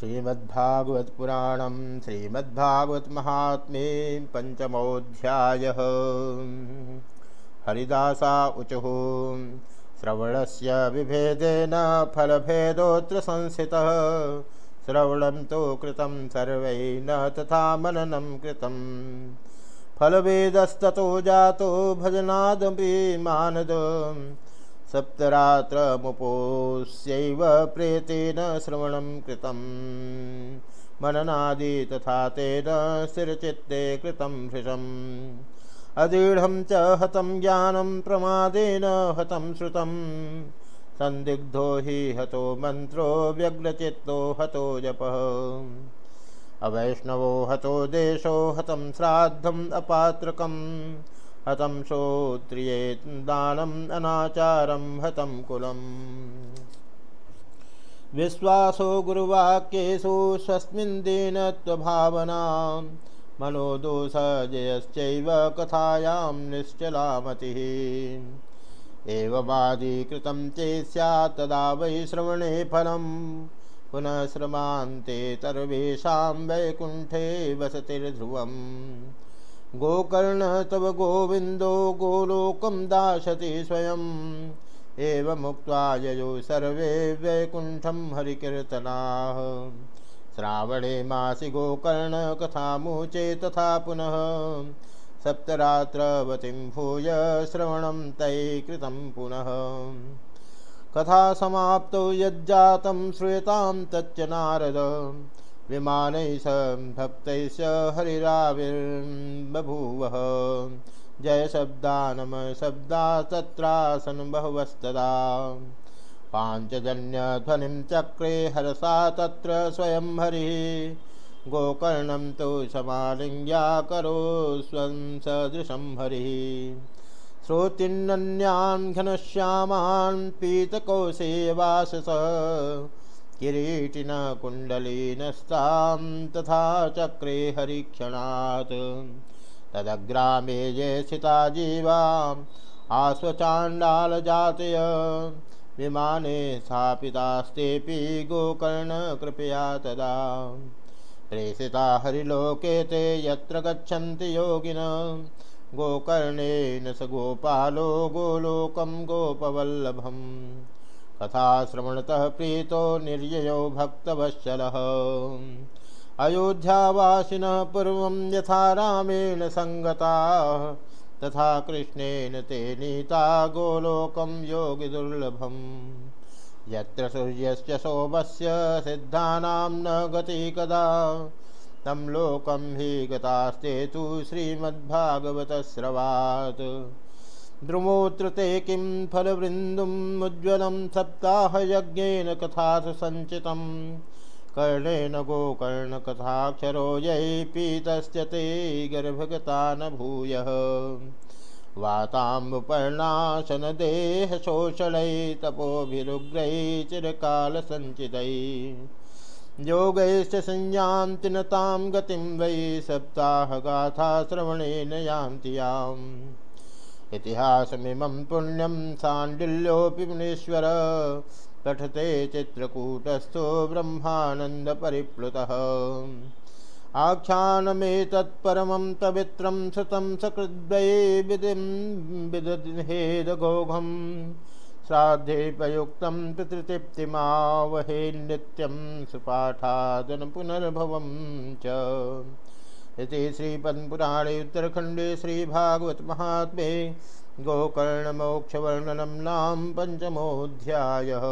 श्रीमद्भागवत पुराणम श्रीमद्भागवत महात्मे पंचमोध्याय हरिदासा श्रवण से विभेदेन फलभेदोत्र संस्थित श्रवण तो कृतं सर्व, न तथा मननं कृतं फलभेदस्तो जातो भजनादपि मानद। सप्तरात्रमुपोस्यैव प्रेतेन श्रवणं कृतं मननादि तथा तेन स्थिरचित्ते कृतं भृशम् अदीढं च हतं ज्ञानं प्रमादेन हतं श्रुतं सन्दिग्धो हि हतो मन्त्रो व्यग्रचित्तो हतो जपः। अवैष्णवो हतो देशो हतं श्राद्धम् अपात्रकम्। हतं श्रोत्रिये दानम् अनाचारं हतं कुलम्। विश्वासो गुरुवाक्येषु स्वस्मिन् दीनत्वभावना। मनोदोषजयश्चैव कथायां निश्चला मतिः एवमादिकृतं चेत् स्यात् वै श्रवणे फलं पुनः श्रमान्ते सर्वेषां वैकुण्ठे वसतिर्ध्रुवम्। गोकर्ण तव गोविंदो गोलोकं दाशति स्वयं। एवमुक्त्वा ययो सर्वे वैकुण्ठं हरिकीर्तनाः। श्रावणे मासि गोकर्णकथामुचे तथा पुनः सप्तरात्रवतीं भूय श्रवणं तै कृतं पुनः। कथा समाप्तौ यज्जातं श्रूयतां तच्च नारद। विमानैः स भक्तैश्च हरिराविर्बभूवः। जय शब्दानम शब्दा तत्रासन बहुवस्तदा। पाञ्चजन्यध्वनिं चक्रे हरसा तत्र स्वयं हरिः गोकर्णं तु समालिङ्ग्याकरो स्वं सदृशं हरिः। श्रोतिन्नन्यान् घनश्यामान् पीतकोशेवासस किरीटिन कुण्डलीनस्तां तथा चक्रे हरिक्षणात्। तदग्रामे ये स्थिता जीवा आश्वचाण्डालजातय। विमाने स्थापितास्तेऽपि गोकर्णकृपया तदा। प्रेषिता हरिलोके ते यत्र गच्छन्ति योगिन। गोकर्णेन स गोपालो गोलोकं गोपवल्लभम् कथाश्रवणतः प्रीतो निर्ययो भक्तवत्सलः। अयोध्यावासिनः पूर्वं यथा रामेण तथा कृष्णेन ते नीता गोलोकं योगिदुर्लभम् यत्र सूर्यस्य सिद्धानां न गति कदा, तं लोकं हि गतास्ते तु द्रुमोऽत्र ते किं फलवृन्दुमुज्ज्वलं सप्ताहयज्ञेन कथासु सञ्चितं कर्णेन गोकर्णकथाक्षरो यै पीतस्य ते गर्भगता न भूयः वाताम्बुपर्णाशनदेहशोषणै चिरकालसञ्चितै। योगैश्च संयान्ति न तां गतिं वै सप्ताहगाथाश्रवणेन यान्ति याम्। इतिहासमिमं पुण्यं साण्डिल्योऽपि मुनीश्वर पठते चित्रकूटस्थो ब्रह्मानन्दपरिप्लुतः। आख्यानमेतत्परमं पवित्रं श्रुतं सकृद्वये विधिं विदहेदघोघं श्राद्धेपयुक्तं पितृतृप्तिमावहे नित्यं सुपाठादन पुनर्भवं च। इति श्रीपद्मपुराणे उत्तरखण्डे श्रीभागवत महात्मे गोकर्णमोक्षवर्णनं नाम पञ्चमोऽध्यायः।